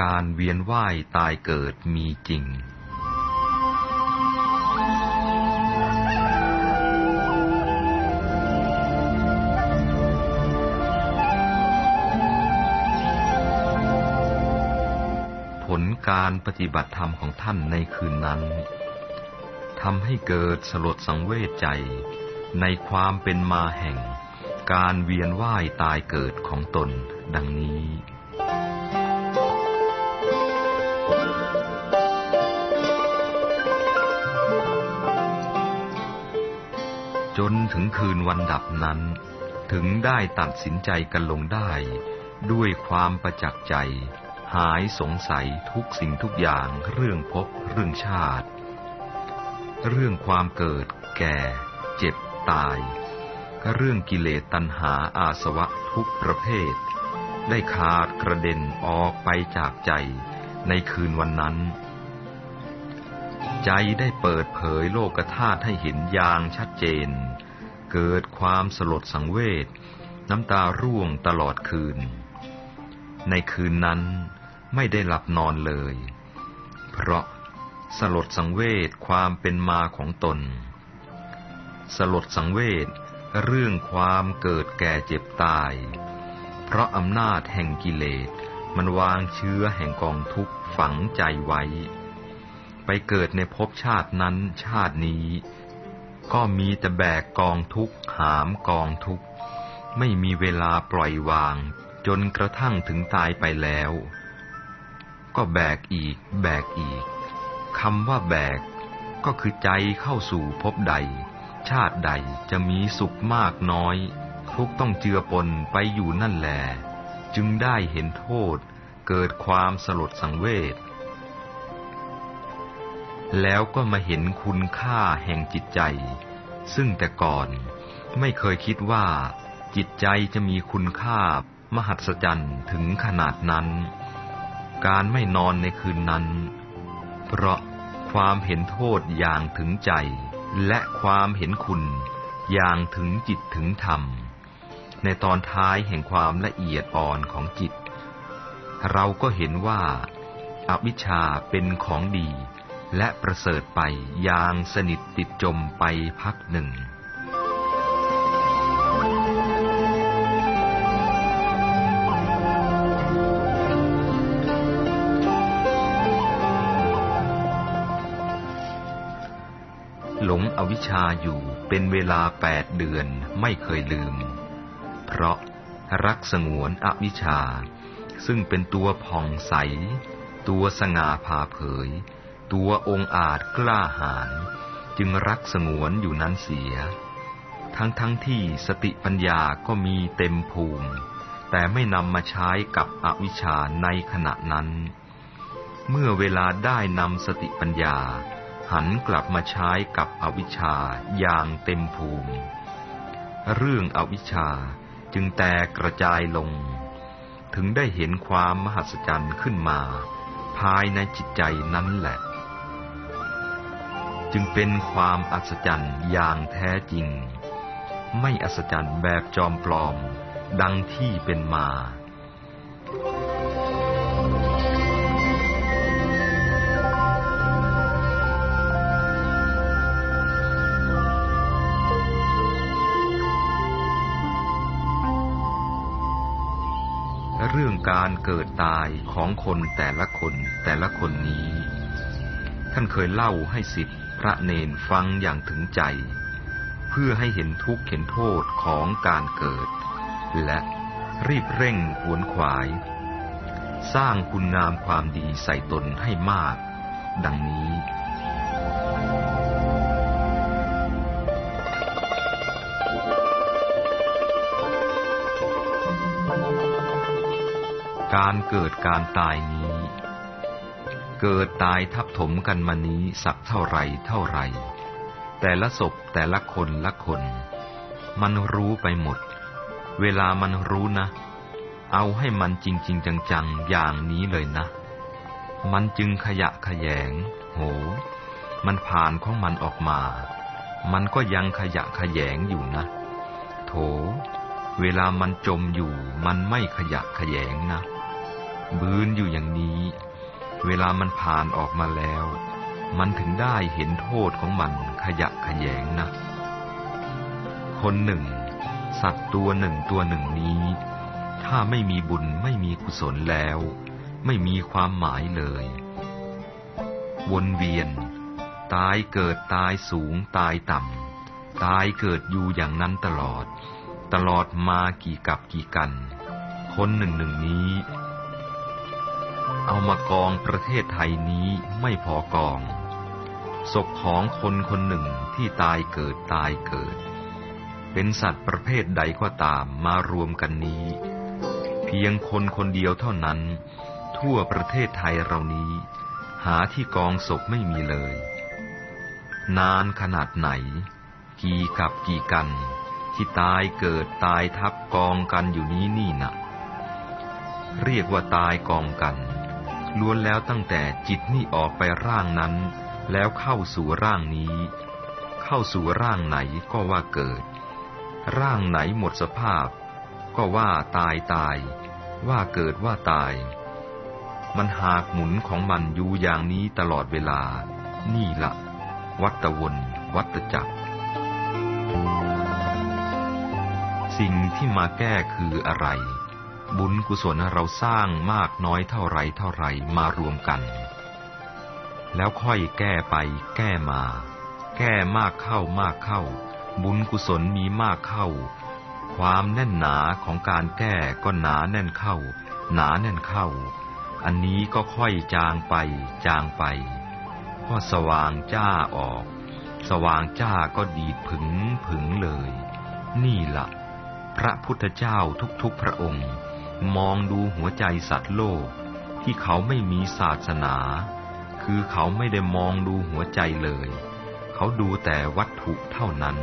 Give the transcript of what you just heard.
การเวียนว่ายตายเกิดมีจริง ผลการปฏิบัติธรรมของท่านในคืนนั้นทำให้เกิดสลดสังเวชใจในความเป็นมาแห่งการเวียนว่ายตายเกิดของตนดังนี้ ถึงคืนวันดับนั้น ถึงได้ตัดสินใจกันลงได้ ด้วยความประจักษ์ใจ หายสงสัยทุกสิ่งทุกอย่างเรื่องพบเรื่องชาติ เรื่องความเกิด แก่ เจ็บตาย เรื่องกิเลสตัณหาอาสวะทุกประเภท ได้ขาดกระเด็นออกไปจากใจในคืนวันนั้น ใจได้เปิดเผยโลกธาตุให้เห็นอย่างชัดเจน เกิดความสลดสังเวชน้ำตาร่วงตลอดคืน ในคืนนั้นไม่ได้หลับนอนเลย เพราะสลดสังเวชความเป็นมาของตน สลดสังเวชเรื่องความเกิดแก่เจ็บตาย เพราะอำนาจแห่งกิเลสมันวางเชื้อแห่งกองทุกข์ฝังใจไว้ ไปเกิดในภพชาตินั้นชาตินี้ ก็มีแต่แบกกองทุกข์หามกองทุกข์ ไม่มีเวลาปล่อยวาง จนกระทั่งถึงตายไปแล้ว ก็แบกอีก แบกอีกคำว่าแบก ก็คือใจเข้าสู่ภพใด ชาติใดจะมีสุขมากน้อย ทุกต้องเจือปนไปอยู่นั่นแหลจึงได้เห็นโทษ เกิดความสลดสังเวช แล้วก็มาเห็นคุณค่าแห่งจิตใจ ซึ่งแต่ก่อนไม่เคยคิดว่า จิตใจจะมีคุณค่ามหัศจรรย์ถึงขนาดนั้น การไม่นอนในคืนนั้น เพราะความเห็นโทษอย่างถึงใจ และความเห็นคุณอย่างถึงจิตถึงธรรม ในตอนท้ายแห่งความละเอียดอ่อนของจิต เราก็เห็นว่าอาวิชชาเป็นของดี และประเสริฐไปอย่างสนิทติดจมไปพักหนึ่ง หลงอวิชชาอยู่เป็นเวลาแปดเดือนไม่เคยลืม เพราะรักสงวนอวิชชา ซึ่งเป็นตัวผ่องใส ตัวสง่าผ่าเผย ตัวองค์อาจกล้าหาญจึงรักสงวนอยู่นั้นเสีย ทั้งทั้งที่สติปัญญาก็มีเต็มภูมิ แต่ไม่นำมาใช้กับอวิชชาในขณะนั้น เมื่อเวลาได้นำสติปัญญา หันกลับมาใช้กับอวิชชาอย่างเต็มภูมิ เรื่องอวิชชาจึงแตกกระจายลง ถึงได้เห็นความมหัศจรรย์ขึ้นมา ภายในจิตใจนั้นแหละ จึงเป็นความอัศจรรย์อย่างแท้จริง ไม่อัศจรรย์แบบจอมปลอม ดังที่เป็นมา เรื่องการเกิดตายของคนแต่ละคนแต่ละคนนี้ ท่านเคยเล่าให้สิทธิ พระเนนฟังอย่างถึงใจ เพื่อให้เห็นทุกข์เห็นโทษของการเกิด และรีบเร่งขวนขวาย สร้างคุณงามความดีใส่ตนให้มาก ดังนี้ การเกิดการตายนี้ เกิดตายทับถมกันมานี้สักเท่าไรเท่าไร แต่ละศพแต่ละคนละคน มันรู้ไปหมด เวลามันรู้นะ เอาให้มันจริง ๆ จังๆ อย่างนี้เลยนะ มันจึงขยะขยง โห มันผ่านของมันออกมา มันก็ยังขยะขยงอยู่นะ โถ เวลามันจมอยู่ มันไม่ขยะขยงนะบืนอยู่อย่างนี้ เวลามันผ่านออกมาแล้ว มันถึงได้เห็นโทษของมันขยะขยงนะ คนหนึ่ง สัตว์ตัวหนึ่งตัวหนึ่งนี้ ถ้าไม่มีบุญไม่มีกุศลแล้ว ไม่มีความหมายเลย วนเวียน ตายเกิดตายสูงตายต่ำ ตายเกิดอยู่อย่างนั้นตลอด ตลอดมากี่กับกี่กัน คนหนึ่งหนึ่งนี้ เอามากองประเทศไทยนี้ไม่พอกอง ศพของคนคนหนึ่งที่ตายเกิดตายเกิด เป็นสัตว์ประเภทใดก็ตามมารวมกันนี้ เพียงคนคนเดียวเท่านั้น ทั่วประเทศไทยเรานี้ หาที่กองศพไม่มีเลย นานขนาดไหน กี่กับกี่กัน ที่ตายเกิดตายทับกองกันอยู่นี้นี่นะเรียกว่าตายกองกัน ล้วนแล้วตั้งแต่จิตนี่ออกไปร่างนั้น แล้วเข้าสู่ร่างนี้ เข้าสู่ร่างไหนก็ว่าเกิด ร่างไหนหมดสภาพ ก็ว่าตายตาย ว่าเกิดว่าตาย มันหากหมุนของมันอยู่อย่างนี้ตลอดเวลา นี่ละวัตวนวัตจักร สิ่งที่มาแก้คืออะไร บุญกุศลเราสร้างมากน้อยเท่าไรเท่าไรมารวมกัน แล้วค่อยแก้ไปแก้มา แก้มากเข้ามากเข้า บุญกุศลมีมากเข้า ความแน่นหนาของการแก้ก็หนาแน่นเข้า หนาแน่นเข้า อันนี้ก็ค่อยจางไป จางไปก็สว่างจ้าออก สว่างจ้าก็ดีดผึงผึงเลย นี่ละ่ะพระพุทธเจ้าทุกๆพระองค์ มองดูหัวใจสัตว์โลก ที่เขาไม่มีศาสนา คือเขาไม่ได้มองดูหัวใจเลย เขาดูแต่วัตถุเท่านั้น